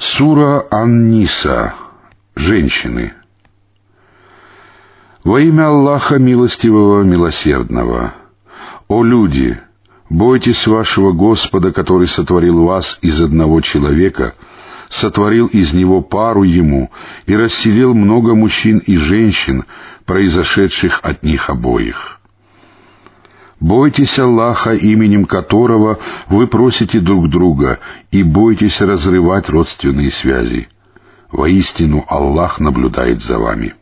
Сура Ан-Ниса. Женщины. Во имя Аллаха Милостивого, Милосердного. О люди! Бойтесь вашего Господа, который сотворил вас из одного человека, сотворил из него пару ему и расселил много мужчин и женщин, произошедших от них обоих. Бойтесь Аллаха, именем которого вы просите друг друга, и бойтесь разрывать родственные связи. Воистину Аллах наблюдает за вами.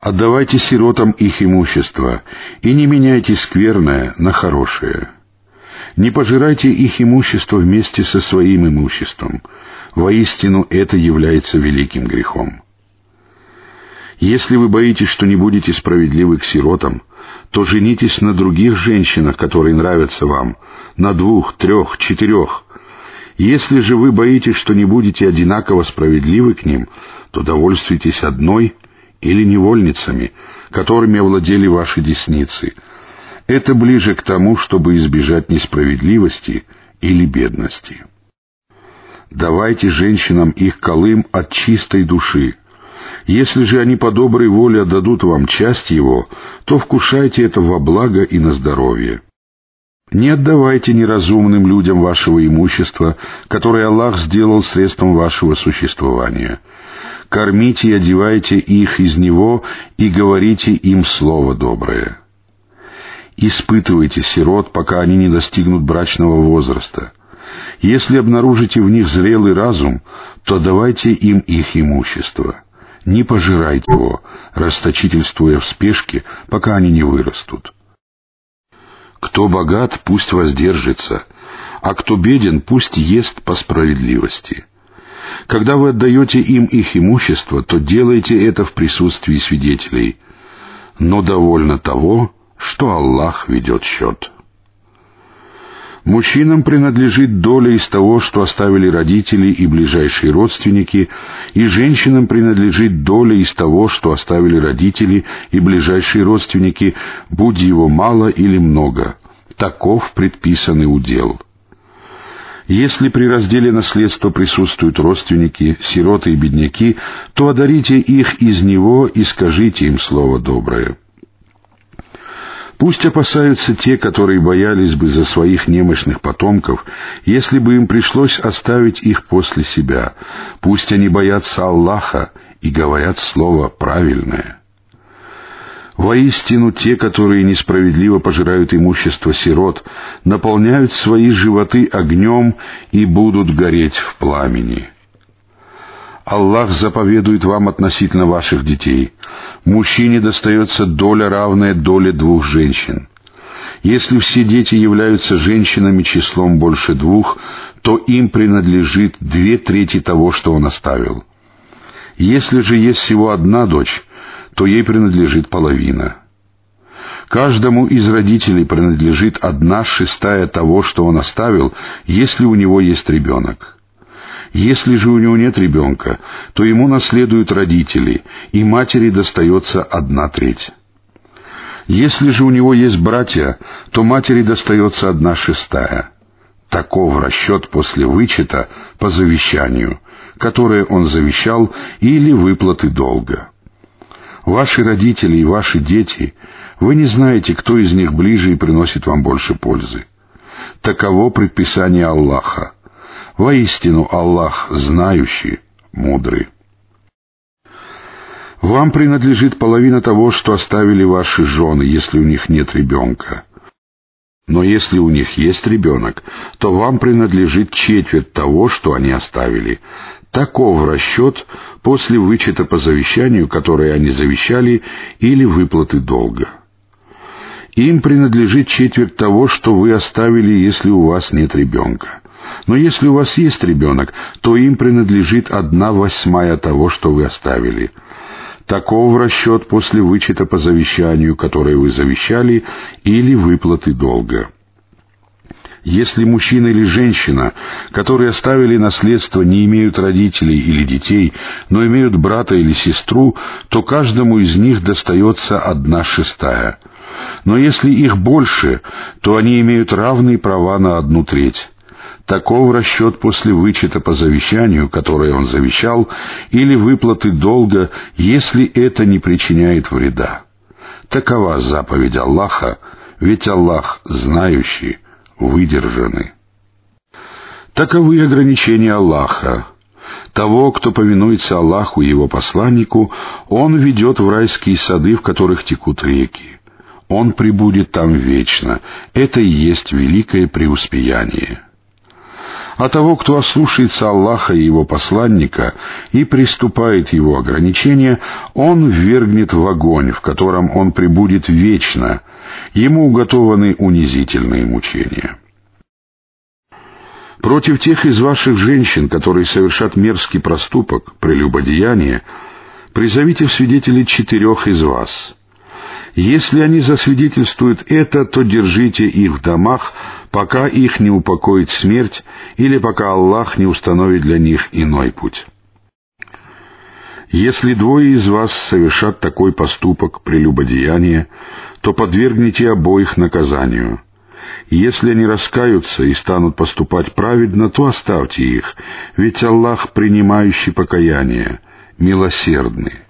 Отдавайте сиротам их имущество, и не меняйте скверное на хорошее. Не пожирайте их имущество вместе со своим имуществом. Воистину это является великим грехом. Если вы боитесь, что не будете справедливы к сиротам, то женитесь на других женщинах, которые нравятся вам, на двух, трех, четырех. Если же вы боитесь, что не будете одинаково справедливы к ним, то довольствуйтесь одной или невольницами, которыми овладели ваши десницы. Это ближе к тому, чтобы избежать несправедливости или бедности. Давайте женщинам их колым от чистой души, если же они по доброй воле отдадут вам часть его, то вкушайте это во благо и на здоровье. Не отдавайте неразумным людям вашего имущества, которое Аллах сделал средством вашего существования. Кормите и одевайте их из него и говорите им слово доброе. Испытывайте сирот, пока они не достигнут брачного возраста. Если обнаружите в них зрелый разум, то давайте им их имущество не пожирайте его, расточительствуя в спешке, пока они не вырастут. Кто богат, пусть воздержится, а кто беден, пусть ест по справедливости. Когда вы отдаете им их имущество, то делайте это в присутствии свидетелей, но довольно того, что Аллах ведет счет. Мужчинам принадлежит доля из того, что оставили родители и ближайшие родственники, и женщинам принадлежит доля из того, что оставили родители и ближайшие родственники, будь его мало или много. Таков предписанный удел. Если при разделе наследства присутствуют родственники, сироты и бедняки, то одарите их из него и скажите им слово доброе. Пусть опасаются те, которые боялись бы за своих немощных потомков, если бы им пришлось оставить их после себя. Пусть они боятся Аллаха и говорят слово правильное. Воистину, те, которые несправедливо пожирают имущество сирот, наполняют свои животы огнем и будут гореть в пламени. Аллах заповедует вам относительно ваших детей. Мужчине достается доля, равная доле двух женщин. Если все дети являются женщинами числом больше двух, то им принадлежит две трети того, что он оставил. Если же есть всего одна дочь, то ей принадлежит половина. Каждому из родителей принадлежит одна шестая того, что он оставил, если у него есть ребенок. Если же у него нет ребенка, то ему наследуют родители, и матери достается одна треть. Если же у него есть братья, то матери достается одна шестая. Таков расчет после вычета по завещанию, которое он завещал, или выплаты долга. Ваши родители и ваши дети, вы не знаете, кто из них ближе и приносит вам больше пользы. Таково предписание Аллаха. Воистину Аллах знающий, мудрый. Вам принадлежит половина того, что оставили ваши жены, если у них нет ребенка. Но если у них есть ребенок, то вам принадлежит четверть того, что они оставили. Таков расчет после вычета по завещанию, которое они завещали, или выплаты долга. Им принадлежит четверть того, что вы оставили, если у вас нет ребенка. Но если у вас есть ребенок, то им принадлежит одна восьмая того, что вы оставили. Таков расчет после вычета по завещанию, которое вы завещали, или выплаты долга. Если мужчина или женщина, которые оставили наследство, не имеют родителей или детей, но имеют брата или сестру, то каждому из них достается одна шестая. Но если их больше, то они имеют равные права на одну треть. Таков расчет после вычета по завещанию, которое он завещал, или выплаты долга, если это не причиняет вреда. Такова заповедь Аллаха, ведь Аллах знающий, выдержанный. Таковы ограничения Аллаха. Того, кто повинуется Аллаху и его посланнику, он ведет в райские сады, в которых текут реки. Он пребудет там вечно. Это и есть великое преуспеяние а того, кто ослушается Аллаха и Его посланника и приступает его ограничения, он ввергнет в огонь, в котором он пребудет вечно, ему уготованы унизительные мучения. Против тех из ваших женщин, которые совершат мерзкий проступок, прелюбодеяние, призовите в свидетели четырех из вас — если они засвидетельствуют это, то держите их в домах, пока их не упокоит смерть или пока Аллах не установит для них иной путь. Если двое из вас совершат такой поступок прелюбодеяния, то подвергните обоих наказанию. Если они раскаются и станут поступать праведно, то оставьте их, ведь Аллах, принимающий покаяние, милосердный.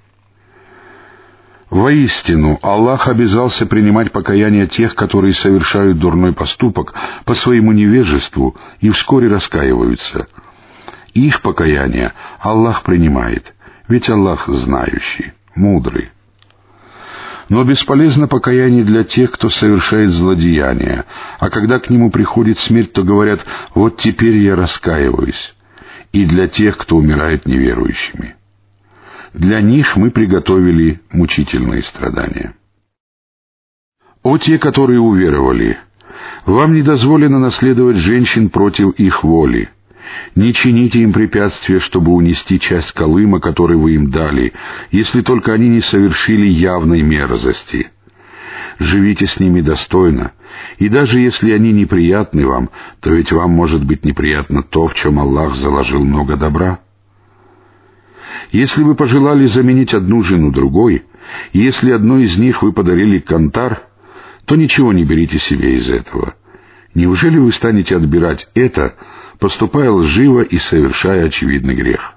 Воистину, Аллах обязался принимать покаяние тех, которые совершают дурной поступок по своему невежеству и вскоре раскаиваются. Их покаяние Аллах принимает, ведь Аллах знающий, мудрый. Но бесполезно покаяние для тех, кто совершает злодеяния, а когда к нему приходит смерть, то говорят «вот теперь я раскаиваюсь», и для тех, кто умирает неверующими. Для них мы приготовили мучительные страдания. О те, которые уверовали! Вам не дозволено наследовать женщин против их воли. Не чините им препятствия, чтобы унести часть колыма, который вы им дали, если только они не совершили явной мерзости. Живите с ними достойно, и даже если они неприятны вам, то ведь вам может быть неприятно то, в чем Аллах заложил много добра. Если вы пожелали заменить одну жену другой, если одной из них вы подарили кантар, то ничего не берите себе из этого. Неужели вы станете отбирать это, поступая лживо и совершая очевидный грех?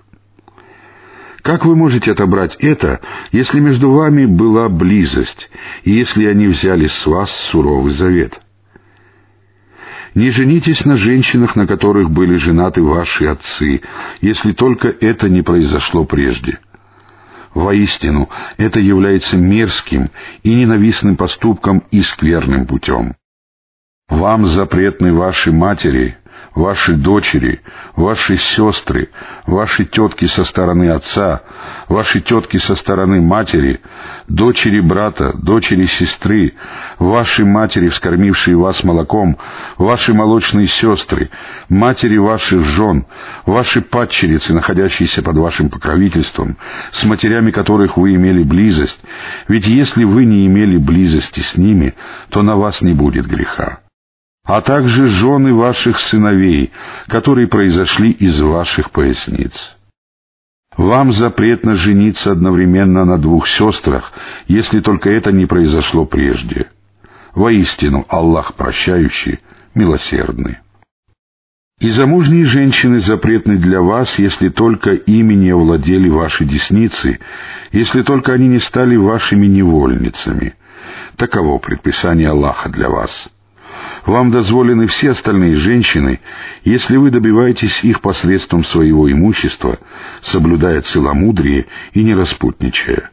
Как вы можете отобрать это, если между вами была близость, и если они взяли с вас суровый завет? Не женитесь на женщинах, на которых были женаты ваши отцы, если только это не произошло прежде. Воистину, это является мерзким и ненавистным поступком и скверным путем. Вам запретны ваши матери, ваши дочери, ваши сестры, ваши тетки со стороны отца, ваши тетки со стороны матери, дочери брата, дочери сестры, ваши матери, вскормившие вас молоком, ваши молочные сестры, матери ваших жен, ваши падчерицы, находящиеся под вашим покровительством, с матерями которых вы имели близость, ведь если вы не имели близости с ними, то на вас не будет греха а также жены ваших сыновей, которые произошли из ваших поясниц. Вам запретно жениться одновременно на двух сестрах, если только это не произошло прежде. Воистину, Аллах прощающий, милосердный. И замужние женщины запретны для вас, если только ими не овладели ваши десницы, если только они не стали вашими невольницами. Таково предписание Аллаха для вас. Вам дозволены все остальные женщины, если вы добиваетесь их посредством своего имущества, соблюдая целомудрие и не распутничая.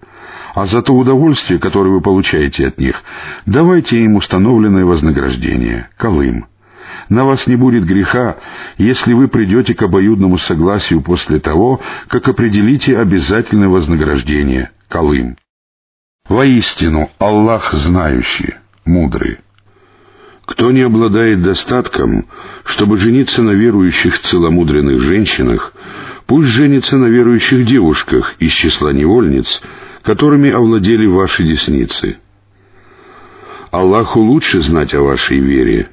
А за то удовольствие, которое вы получаете от них, давайте им установленное вознаграждение, колым. На вас не будет греха, если вы придете к обоюдному согласию после того, как определите обязательное вознаграждение, колым. Воистину, Аллах знающий, мудрый. Кто не обладает достатком, чтобы жениться на верующих целомудренных женщинах, пусть женится на верующих девушках из числа невольниц, которыми овладели ваши десницы. Аллаху лучше знать о вашей вере.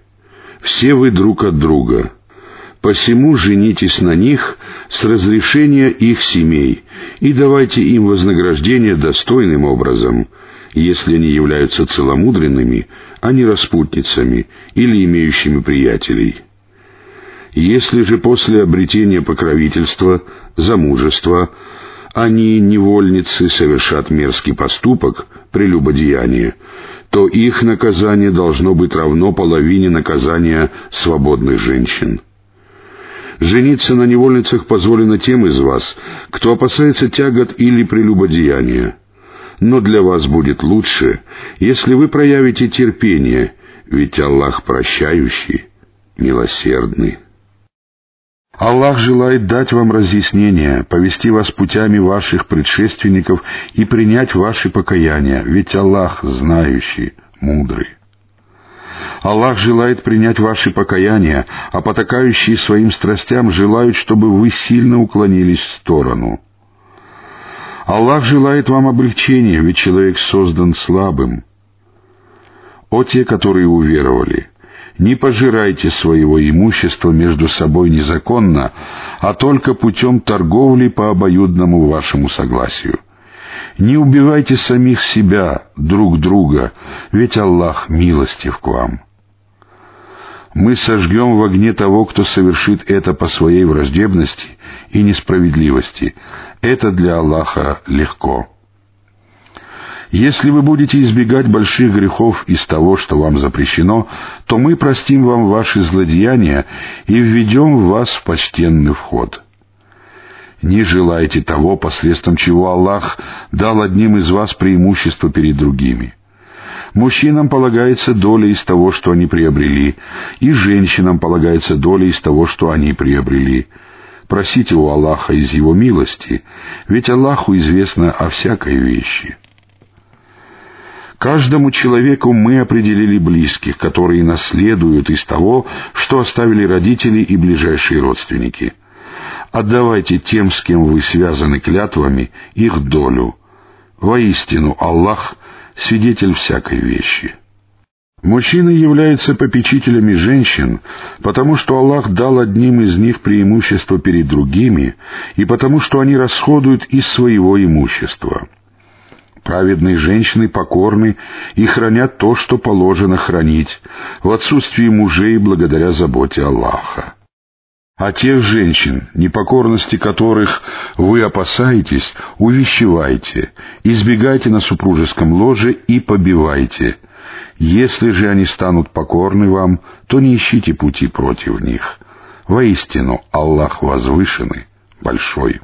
Все вы друг от друга. Посему женитесь на них с разрешения их семей и давайте им вознаграждение достойным образом — если они являются целомудренными, а не распутницами или имеющими приятелей. Если же после обретения покровительства, замужества, они, невольницы, совершат мерзкий поступок, прелюбодеяние, то их наказание должно быть равно половине наказания свободных женщин. Жениться на невольницах позволено тем из вас, кто опасается тягот или прелюбодеяния. Но для вас будет лучше, если вы проявите терпение, ведь Аллах прощающий, милосердный. Аллах желает дать вам разъяснение, повести вас путями ваших предшественников и принять ваши покаяния, ведь Аллах знающий, мудрый. Аллах желает принять ваши покаяния, а потакающие своим страстям желают, чтобы вы сильно уклонились в сторону. Аллах желает вам облегчения, ведь человек создан слабым. О те, которые уверовали! не пожирайте своего имущества между собой незаконно, а только путем торговли по обоюдному вашему согласию. Не убивайте самих себя, друг друга, ведь Аллах милостив к вам. Мы сожгем в огне того, кто совершит это по своей враждебности и несправедливости. Это для Аллаха легко. Если вы будете избегать больших грехов из того, что вам запрещено, то мы простим вам ваши злодеяния и введем вас в почтенный вход. Не желайте того, посредством чего Аллах дал одним из вас преимущество перед другими. Мужчинам полагается доля из того, что они приобрели, и женщинам полагается доля из того, что они приобрели. Просите у Аллаха из Его милости, ведь Аллаху известно о всякой вещи. Каждому человеку мы определили близких, которые наследуют из того, что оставили родители и ближайшие родственники. Отдавайте тем, с кем вы связаны клятвами, их долю. Воистину, Аллах — свидетель всякой вещи. Мужчины являются попечителями женщин, потому что Аллах дал одним из них преимущество перед другими, и потому что они расходуют из своего имущества — Праведные женщины покорны и хранят то, что положено хранить, в отсутствии мужей благодаря заботе Аллаха. А тех женщин, непокорности которых вы опасаетесь, увещевайте, избегайте на супружеском ложе и побивайте. Если же они станут покорны вам, то не ищите пути против них. Воистину, Аллах возвышенный, большой.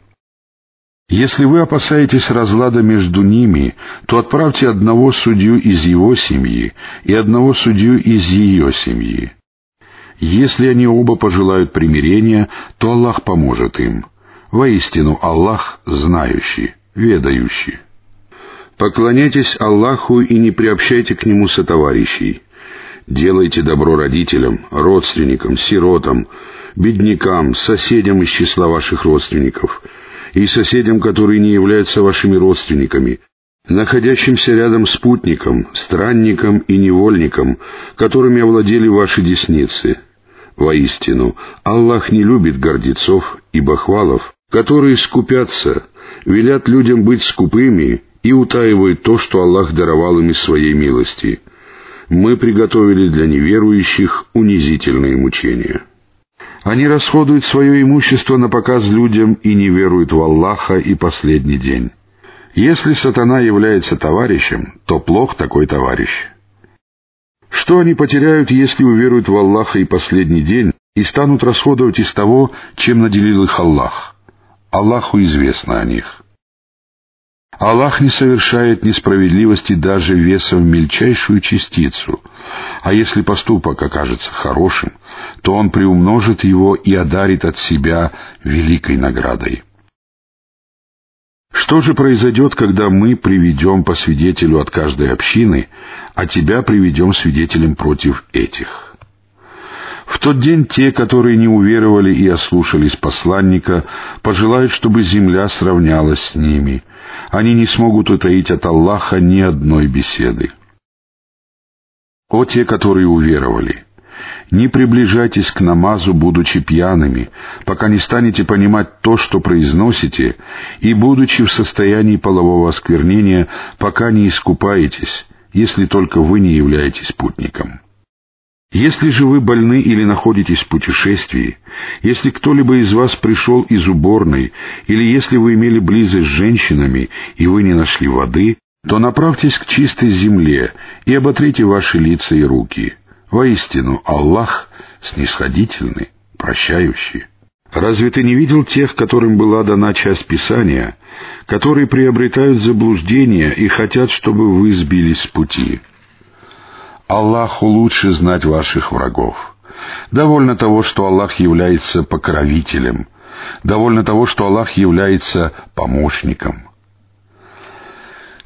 Если вы опасаетесь разлада между ними, то отправьте одного судью из его семьи и одного судью из ее семьи. Если они оба пожелают примирения, то Аллах поможет им. Воистину Аллах знающий, ведающий. Поклоняйтесь Аллаху и не приобщайте к Нему сотоварищей. Делайте добро родителям, родственникам, сиротам, беднякам, соседям из числа ваших родственников — и соседям, которые не являются вашими родственниками, находящимся рядом спутником, странником и невольником, которыми овладели ваши десницы. Воистину, Аллах не любит гордецов и бахвалов, которые скупятся, велят людям быть скупыми и утаивают то, что Аллах даровал им из своей милости. Мы приготовили для неверующих унизительные мучения. Они расходуют свое имущество на показ людям и не веруют в Аллаха и последний день. Если сатана является товарищем, то плох такой товарищ. Что они потеряют, если уверуют в Аллаха и последний день и станут расходовать из того, чем наделил их Аллах? Аллаху известно о них. Аллах не совершает несправедливости даже весом в мельчайшую частицу, а если поступок окажется хорошим, то Он приумножит его и одарит от себя великой наградой. Что же произойдет, когда мы приведем по свидетелю от каждой общины, а тебя приведем свидетелем против этих? В тот день те, которые не уверовали и ослушались посланника, пожелают, чтобы земля сравнялась с ними. Они не смогут утаить от Аллаха ни одной беседы. О те, которые уверовали! Не приближайтесь к намазу, будучи пьяными, пока не станете понимать то, что произносите, и будучи в состоянии полового осквернения, пока не искупаетесь, если только вы не являетесь путником. Если же вы больны или находитесь в путешествии, если кто-либо из вас пришел из уборной, или если вы имели близость с женщинами, и вы не нашли воды, то направьтесь к чистой земле и оботрите ваши лица и руки. Воистину, Аллах снисходительный, прощающий. Разве ты не видел тех, которым была дана часть Писания, которые приобретают заблуждение и хотят, чтобы вы сбились с пути?» Аллаху лучше знать ваших врагов. Довольно того, что Аллах является покровителем. Довольно того, что Аллах является помощником.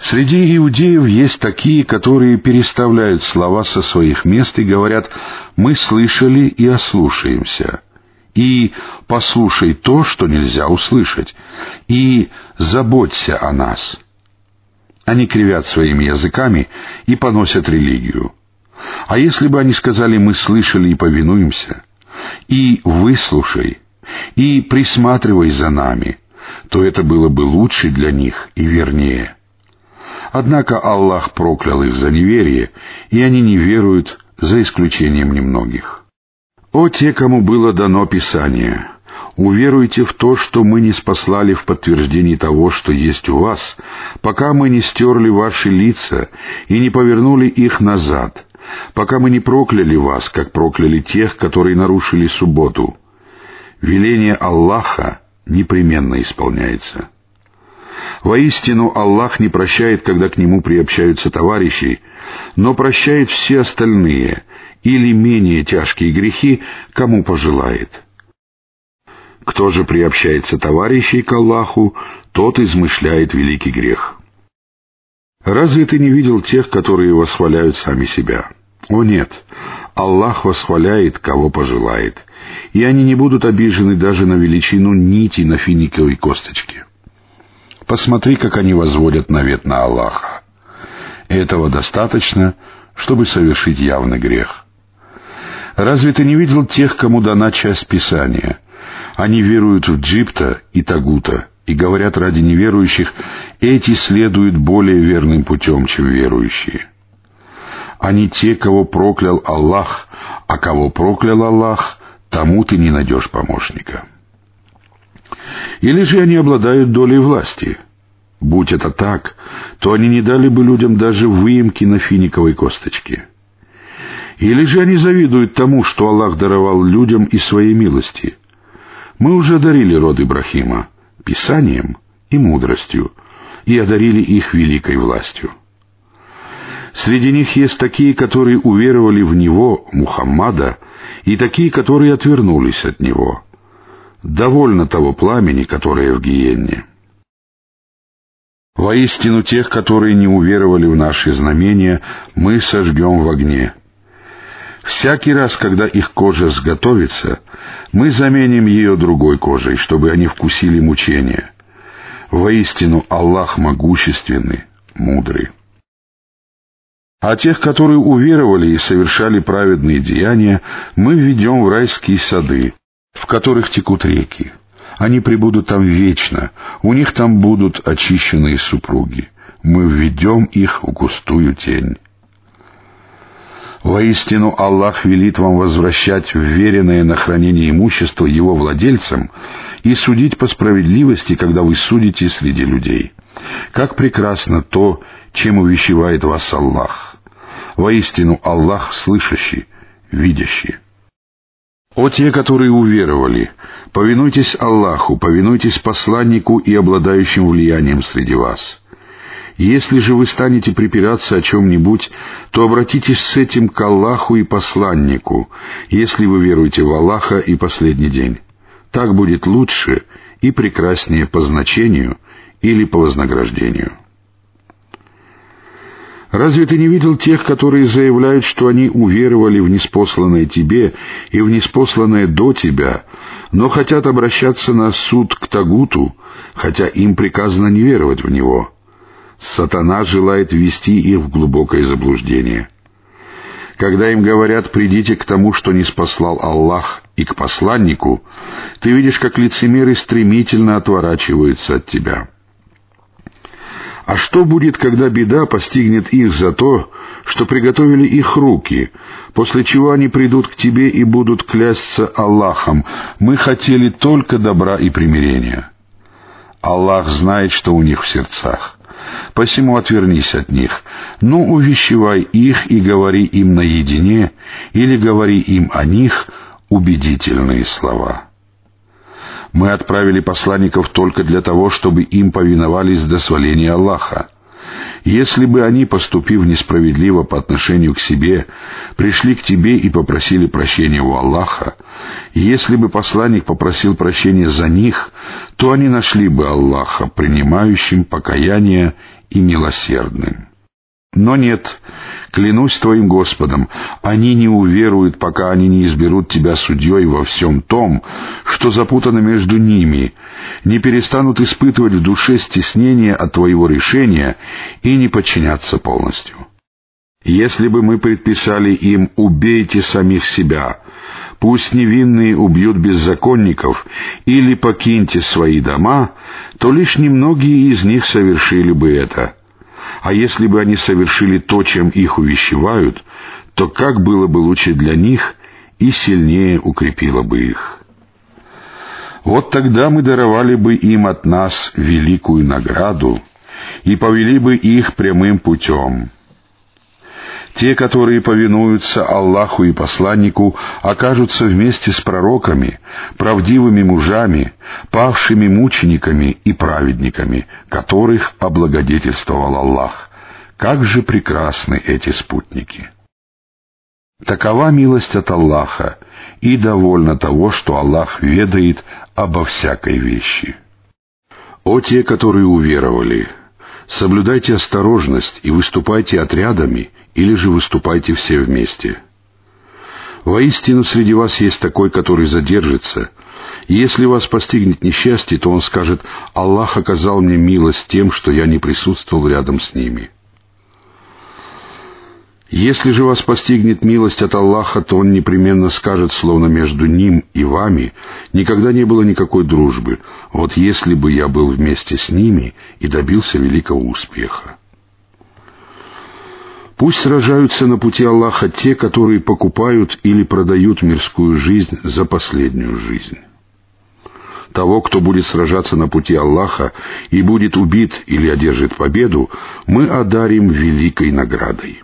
Среди иудеев есть такие, которые переставляют слова со своих мест и говорят «мы слышали и ослушаемся» и «послушай то, что нельзя услышать» и «заботься о нас». Они кривят своими языками и поносят религию. А если бы они сказали «мы слышали и повинуемся», и «выслушай», и «присматривай за нами», то это было бы лучше для них и вернее. Однако Аллах проклял их за неверие, и они не веруют, за исключением немногих. «О те, кому было дано Писание! Уверуйте в то, что мы не спаслали в подтверждении того, что есть у вас, пока мы не стерли ваши лица и не повернули их назад, пока мы не прокляли вас, как прокляли тех, которые нарушили субботу. Веление Аллаха непременно исполняется. Воистину, Аллах не прощает, когда к Нему приобщаются товарищи, но прощает все остальные или менее тяжкие грехи, кому пожелает. Кто же приобщается товарищей к Аллаху, тот измышляет великий грех. Разве ты не видел тех, которые восхваляют сами себя? О нет, Аллах восхваляет, кого пожелает, и они не будут обижены даже на величину нити на финиковой косточке. Посмотри, как они возводят навет на Аллаха. Этого достаточно, чтобы совершить явный грех. Разве ты не видел тех, кому дана часть Писания? Они веруют в Джипта и Тагута и говорят ради неверующих, эти следуют более верным путем, чем верующие. Они те, кого проклял Аллах, а кого проклял Аллах, тому ты не найдешь помощника. Или же они обладают долей власти. Будь это так, то они не дали бы людям даже выемки на финиковой косточке. Или же они завидуют тому, что Аллах даровал людям из своей милости. Мы уже одарили род Ибрахима писанием и мудростью, и одарили их великой властью. Среди них есть такие, которые уверовали в Него, Мухаммада, и такие, которые отвернулись от Него. Довольно того пламени, которое в гиенне. Воистину тех, которые не уверовали в наши знамения, мы сожгем в огне. Всякий раз, когда их кожа сготовится, мы заменим ее другой кожей, чтобы они вкусили мучения. Воистину Аллах могущественный, мудрый. А тех, которые уверовали и совершали праведные деяния, мы введем в райские сады, в которых текут реки. Они пребудут там вечно, у них там будут очищенные супруги. Мы введем их в густую тень. Воистину Аллах велит вам возвращать вверенное на хранение имущество его владельцам и судить по справедливости, когда вы судите среди людей. Как прекрасно то, чем увещевает вас Аллах. Воистину Аллах слышащий, видящий. О те, которые уверовали, повинуйтесь Аллаху, повинуйтесь посланнику и обладающим влиянием среди вас. Если же вы станете припираться о чем-нибудь, то обратитесь с этим к Аллаху и посланнику, если вы веруете в Аллаха и последний день. Так будет лучше и прекраснее по значению или по вознаграждению. Разве ты не видел тех, которые заявляют, что они уверовали в неспосланное тебе и в неспосланное до тебя, но хотят обращаться на суд к Тагуту, хотя им приказано не веровать в него? Сатана желает ввести их в глубокое заблуждение. Когда им говорят «придите к тому, что не спаслал Аллах, и к посланнику», ты видишь, как лицемеры стремительно отворачиваются от тебя. А что будет, когда беда постигнет их за то, что приготовили их руки, после чего они придут к тебе и будут клясться Аллахом? Мы хотели только добра и примирения. Аллах знает, что у них в сердцах. Посему отвернись от них. Ну, увещевай их и говори им наедине, или говори им о них убедительные слова. Мы отправили посланников только для того, чтобы им повиновались до сваления Аллаха. Если бы они, поступив несправедливо по отношению к себе, пришли к тебе и попросили прощения у Аллаха, если бы посланник попросил прощения за них, то они нашли бы Аллаха, принимающим покаяние и милосердным. Но нет, клянусь твоим Господом, они не уверуют, пока они не изберут тебя судьей во всем том, что запутано между ними, не перестанут испытывать в душе стеснение от твоего решения и не подчиняться полностью. Если бы мы предписали им «убейте самих себя», «пусть невинные убьют беззаконников» или «покиньте свои дома», то лишь немногие из них совершили бы это — а если бы они совершили то, чем их увещевают, то как было бы лучше для них и сильнее укрепило бы их. Вот тогда мы даровали бы им от нас великую награду и повели бы их прямым путем — те, которые повинуются Аллаху и посланнику, окажутся вместе с пророками, правдивыми мужами, павшими мучениками и праведниками, которых облагодетельствовал Аллах. Как же прекрасны эти спутники! Такова милость от Аллаха, и довольно того, что Аллах ведает обо всякой вещи. О те, которые уверовали! Соблюдайте осторожность и выступайте отрядами, или же выступайте все вместе. Воистину среди вас есть такой, который задержится, и если вас постигнет несчастье, то он скажет, «Аллах оказал мне милость тем, что я не присутствовал рядом с ними». Если же вас постигнет милость от Аллаха, то Он непременно скажет, словно между Ним и вами никогда не было никакой дружбы. Вот если бы я был вместе с ними и добился великого успеха. Пусть сражаются на пути Аллаха те, которые покупают или продают мирскую жизнь за последнюю жизнь. Того, кто будет сражаться на пути Аллаха и будет убит или одержит победу, мы одарим великой наградой.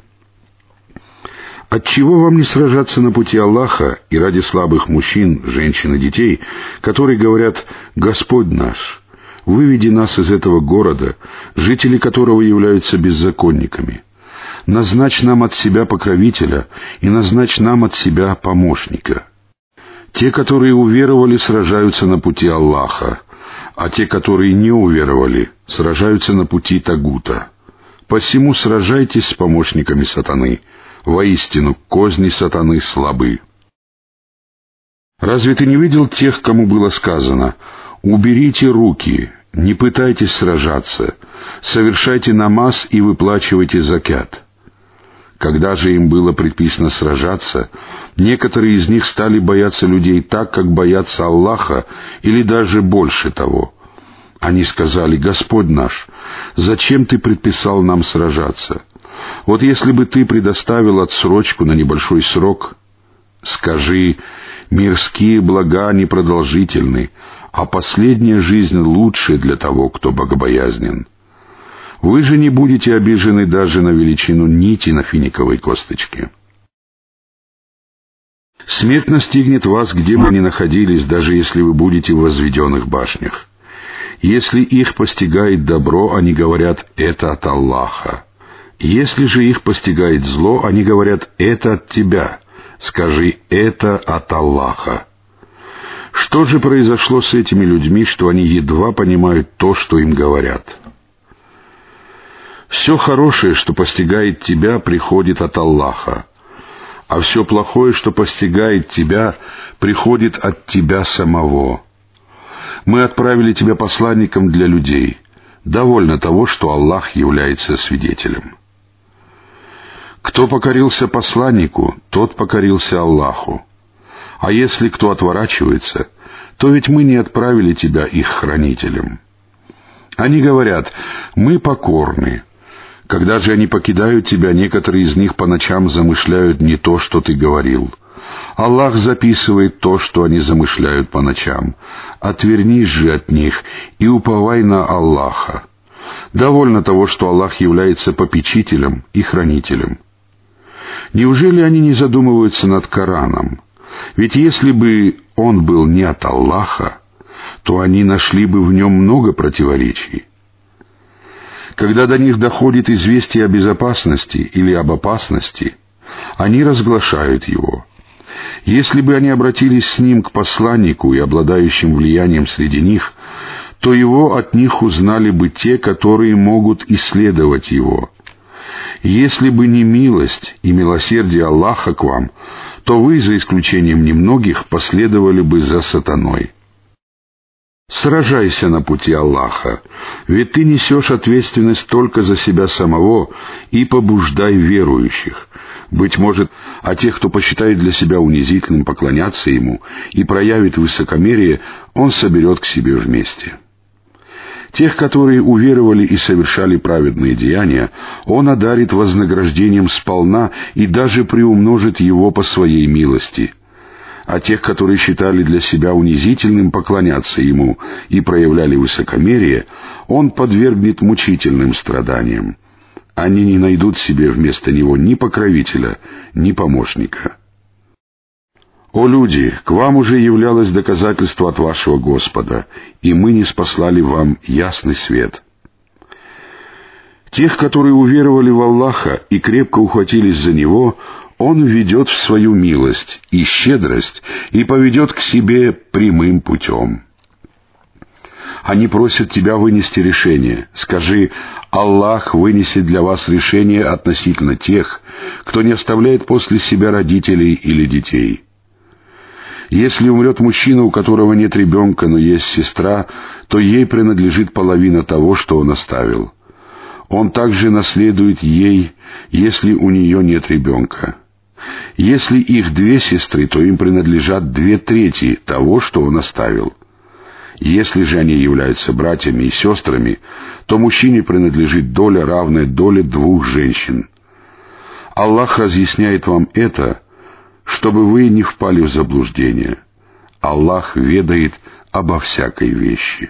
Отчего вам не сражаться на пути Аллаха и ради слабых мужчин, женщин и детей, которые говорят «Господь наш, выведи нас из этого города, жители которого являются беззаконниками» назначь нам от себя покровителя и назначь нам от себя помощника. Те, которые уверовали, сражаются на пути Аллаха, а те, которые не уверовали, сражаются на пути Тагута. Посему сражайтесь с помощниками сатаны. Воистину, козни сатаны слабы. Разве ты не видел тех, кому было сказано, «Уберите руки, не пытайтесь сражаться, совершайте намаз и выплачивайте закят». Когда же им было предписано сражаться, некоторые из них стали бояться людей так, как боятся Аллаха, или даже больше того. Они сказали, «Господь наш, зачем Ты предписал нам сражаться? Вот если бы Ты предоставил отсрочку на небольшой срок, скажи, мирские блага непродолжительны, а последняя жизнь лучше для того, кто богобоязнен». Вы же не будете обижены даже на величину нити на финиковой косточке. Смерть настигнет вас, где бы ни находились, даже если вы будете в возведенных башнях. Если их постигает добро, они говорят «это от Аллаха». Если же их постигает зло, они говорят «это от тебя». Скажи «это от Аллаха». Что же произошло с этими людьми, что они едва понимают то, что им говорят? Все хорошее, что постигает тебя, приходит от Аллаха, а все плохое, что постигает тебя, приходит от тебя самого. Мы отправили тебя посланником для людей. Довольно того, что Аллах является свидетелем. Кто покорился посланнику, тот покорился Аллаху. А если кто отворачивается, то ведь мы не отправили тебя их хранителем. Они говорят, мы покорны. Когда же они покидают тебя, некоторые из них по ночам замышляют не то, что ты говорил. Аллах записывает то, что они замышляют по ночам. Отвернись же от них и уповай на Аллаха. Довольно того, что Аллах является попечителем и хранителем. Неужели они не задумываются над Кораном? Ведь если бы он был не от Аллаха, то они нашли бы в нем много противоречий. Когда до них доходит известие о безопасности или об опасности, они разглашают его. Если бы они обратились с ним к посланнику и обладающим влиянием среди них, то его от них узнали бы те, которые могут исследовать его. Если бы не милость и милосердие Аллаха к вам, то вы, за исключением немногих, последовали бы за сатаной. Сражайся на пути Аллаха, ведь ты несешь ответственность только за себя самого и побуждай верующих. Быть может, а тех, кто посчитает для себя унизительным поклоняться Ему и проявит высокомерие, Он соберет к себе вместе. Тех, которые уверовали и совершали праведные деяния, Он одарит вознаграждением сполна и даже приумножит его по своей милости — а тех, которые считали для себя унизительным поклоняться ему и проявляли высокомерие, он подвергнет мучительным страданиям. Они не найдут себе вместо него ни покровителя, ни помощника. «О люди, к вам уже являлось доказательство от вашего Господа, и мы не спаслали вам ясный свет». Тех, которые уверовали в Аллаха и крепко ухватились за Него, он ведет в свою милость и щедрость и поведет к себе прямым путем. Они просят тебя вынести решение. Скажи, Аллах вынесет для вас решение относительно тех, кто не оставляет после себя родителей или детей. Если умрет мужчина, у которого нет ребенка, но есть сестра, то ей принадлежит половина того, что он оставил. Он также наследует ей, если у нее нет ребенка. Если их две сестры, то им принадлежат две трети того, что он оставил. Если же они являются братьями и сестрами, то мужчине принадлежит доля, равная доле двух женщин. Аллах разъясняет вам это, чтобы вы не впали в заблуждение. Аллах ведает обо всякой вещи.